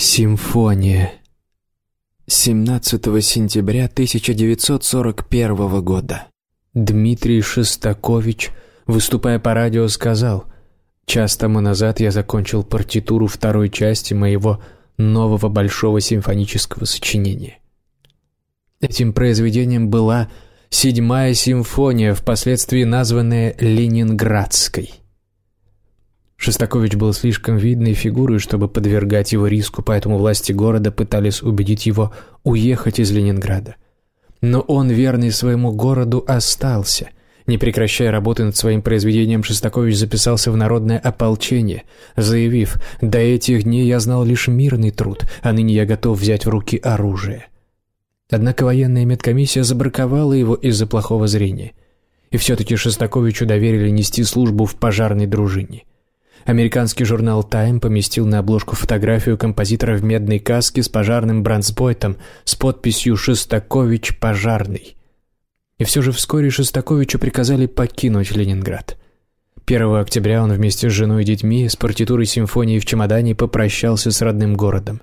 Симфония. 17 сентября 1941 года. Дмитрий Шостакович, выступая по радио, сказал, «Час тому назад я закончил партитуру второй части моего нового большого симфонического сочинения. Этим произведением была седьмая симфония, впоследствии названная «Ленинградской». Шостакович был слишком видной фигурой, чтобы подвергать его риску, поэтому власти города пытались убедить его уехать из Ленинграда. Но он, верный своему городу, остался. Не прекращая работы над своим произведением, Шостакович записался в народное ополчение, заявив «До этих дней я знал лишь мирный труд, а ныне я готов взять в руки оружие». Однако военная медкомиссия забраковала его из-за плохого зрения. И все-таки Шостаковичу доверили нести службу в пожарной дружине. Американский журнал «Тайм» поместил на обложку фотографию композитора в медной каске с пожарным бронзбойтом с подписью «Шостакович пожарный». И все же вскоре Шостаковичу приказали покинуть Ленинград. 1 октября он вместе с женой и детьми с партитурой симфонии в чемодане попрощался с родным городом.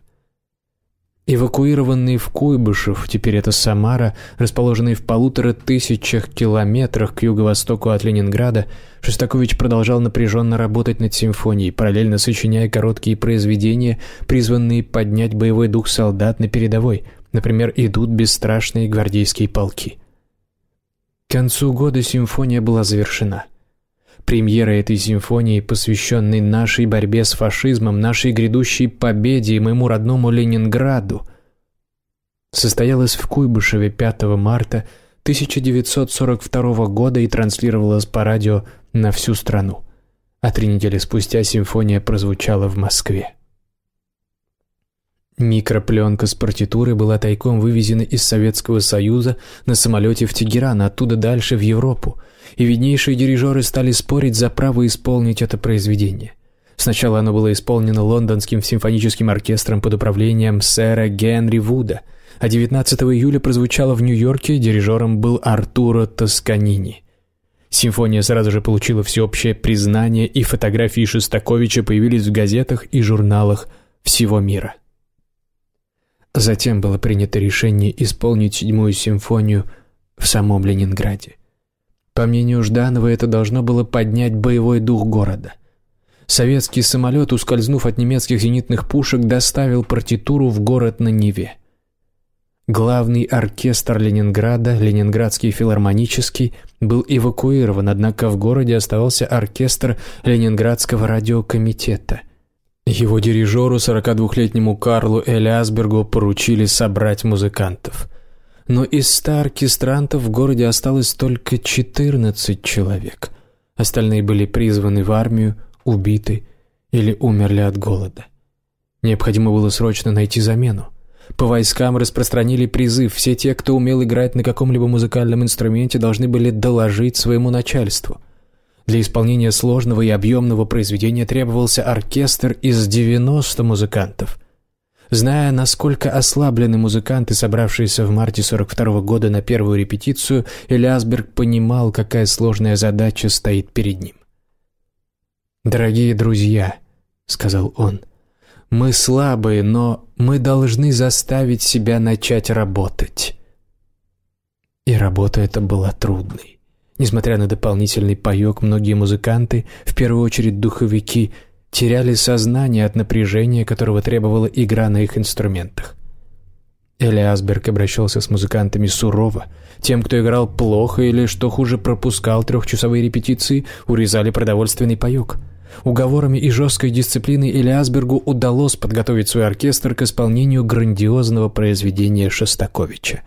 Эвакуированный в Куйбышев, теперь это Самара, расположенный в полутора тысячах километрах к юго-востоку от Ленинграда, Шостакович продолжал напряженно работать над симфонией, параллельно сочиняя короткие произведения, призванные поднять боевой дух солдат на передовой, например, «Идут бесстрашные гвардейские полки». К концу года симфония была завершена – Премьера этой симфонии, посвященной нашей борьбе с фашизмом, нашей грядущей победе и моему родному Ленинграду, состоялась в Куйбышеве 5 марта 1942 года и транслировалась по радио на всю страну. А три недели спустя симфония прозвучала в Москве. Микропленка с партитурой была тайком вывезена из Советского Союза на самолете в Тегеран, оттуда дальше в Европу – и виднейшие дирижеры стали спорить за право исполнить это произведение. Сначала оно было исполнено лондонским симфоническим оркестром под управлением сэра Генри Вуда, а 19 июля прозвучало в Нью-Йорке, дирижером был Артуро Тосканини. Симфония сразу же получила всеобщее признание, и фотографии Шостаковича появились в газетах и журналах всего мира. Затем было принято решение исполнить седьмую симфонию в самом Ленинграде. По мнению Жданова, это должно было поднять боевой дух города. Советский самолет, ускользнув от немецких зенитных пушек, доставил партитуру в город на Неве. Главный оркестр Ленинграда, Ленинградский филармонический, был эвакуирован, однако в городе оставался оркестр Ленинградского радиокомитета. Его дирижеру, 42-летнему Карлу Элиасбергу, поручили собрать музыкантов но из ста оркестрантов в городе осталось только 14 человек. Остальные были призваны в армию, убиты или умерли от голода. Необходимо было срочно найти замену. По войскам распространили призыв. Все те, кто умел играть на каком-либо музыкальном инструменте, должны были доложить своему начальству. Для исполнения сложного и объемного произведения требовался оркестр из 90 музыкантов – Зная, насколько ослаблены музыканты, собравшиеся в марте 42 -го года на первую репетицию, Элиасберг понимал, какая сложная задача стоит перед ним. «Дорогие друзья», — сказал он, — «мы слабые, но мы должны заставить себя начать работать». И работа эта была трудной. Несмотря на дополнительный паёк, многие музыканты, в первую очередь духовики, теряли сознание от напряжения, которого требовала игра на их инструментах. Элиасберг обращался с музыкантами сурово. Тем, кто играл плохо или, что хуже, пропускал трехчасовые репетиции, урезали продовольственный паёк. Уговорами и жесткой дисциплиной Элиасбергу удалось подготовить свой оркестр к исполнению грандиозного произведения Шостаковича.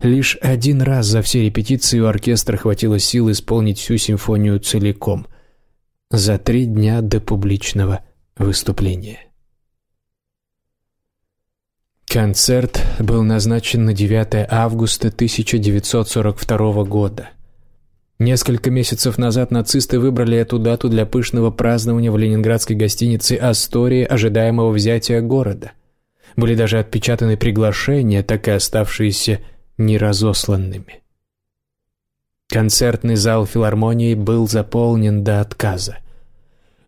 Лишь один раз за все репетиции у оркестра хватило сил исполнить всю симфонию целиком – за три дня до публичного выступления. Концерт был назначен на 9 августа 1942 года. Несколько месяцев назад нацисты выбрали эту дату для пышного празднования в ленинградской гостинице «Астория» ожидаемого взятия города. Были даже отпечатаны приглашения, так и оставшиеся неразосланными. Концертный зал филармонии был заполнен до отказа.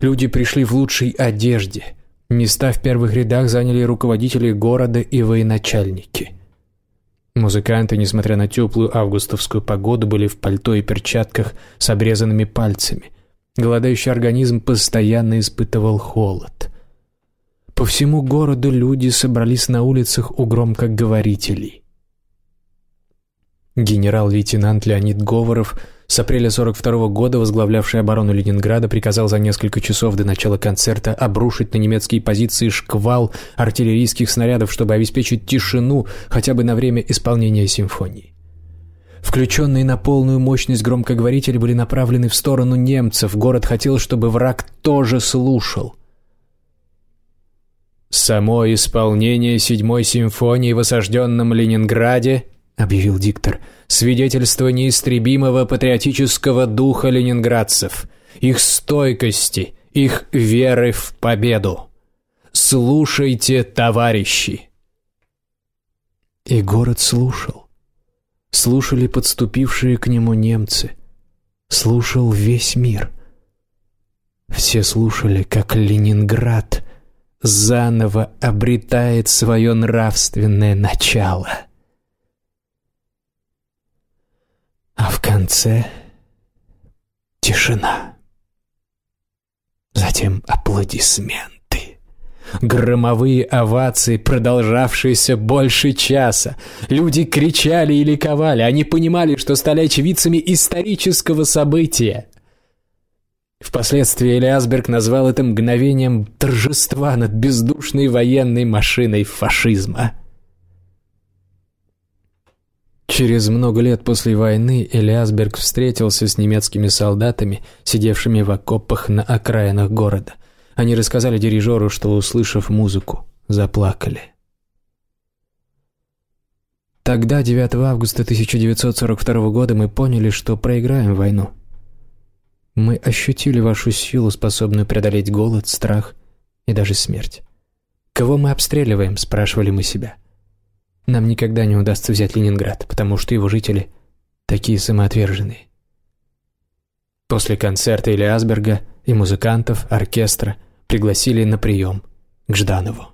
Люди пришли в лучшей одежде. Места в первых рядах заняли руководители города и военачальники. Музыканты, несмотря на теплую августовскую погоду, были в пальто и перчатках с обрезанными пальцами. Голодающий организм постоянно испытывал холод. По всему городу люди собрались на улицах у громкоговорителей. Генерал-лейтенант Леонид Говоров – с апреля 42 -го года возглавлявший оборону Ленинграда приказал за несколько часов до начала концерта обрушить на немецкие позиции шквал артиллерийских снарядов, чтобы обеспечить тишину хотя бы на время исполнения симфонии. Включенные на полную мощность громкоговорители были направлены в сторону немцев. Город хотел, чтобы враг тоже слушал. «Само исполнение седьмой симфонии в осажденном Ленинграде», — объявил диктор, — свидетельство неистребимого патриотического духа ленинградцев, их стойкости, их веры в победу. Слушайте, товарищи!» И город слушал. Слушали подступившие к нему немцы. Слушал весь мир. Все слушали, как Ленинград заново обретает свое нравственное начало. А в конце тишина. Затем аплодисменты. Громовые овации, продолжавшиеся больше часа. Люди кричали и ликовали. Они понимали, что стали очевидцами исторического события. Впоследствии Элиасберг назвал это мгновением торжества над бездушной военной машиной фашизма. Через много лет после войны Элиасберг встретился с немецкими солдатами, сидевшими в окопах на окраинах города. Они рассказали дирижеру, что, услышав музыку, заплакали. Тогда, 9 августа 1942 года, мы поняли, что проиграем войну. Мы ощутили вашу силу, способную преодолеть голод, страх и даже смерть. «Кого мы обстреливаем?» – спрашивали мы себя. Нам никогда не удастся взять Ленинград, потому что его жители такие самоотверженные. После концерта Или Асберга и музыкантов, оркестра пригласили на прием к Жданову.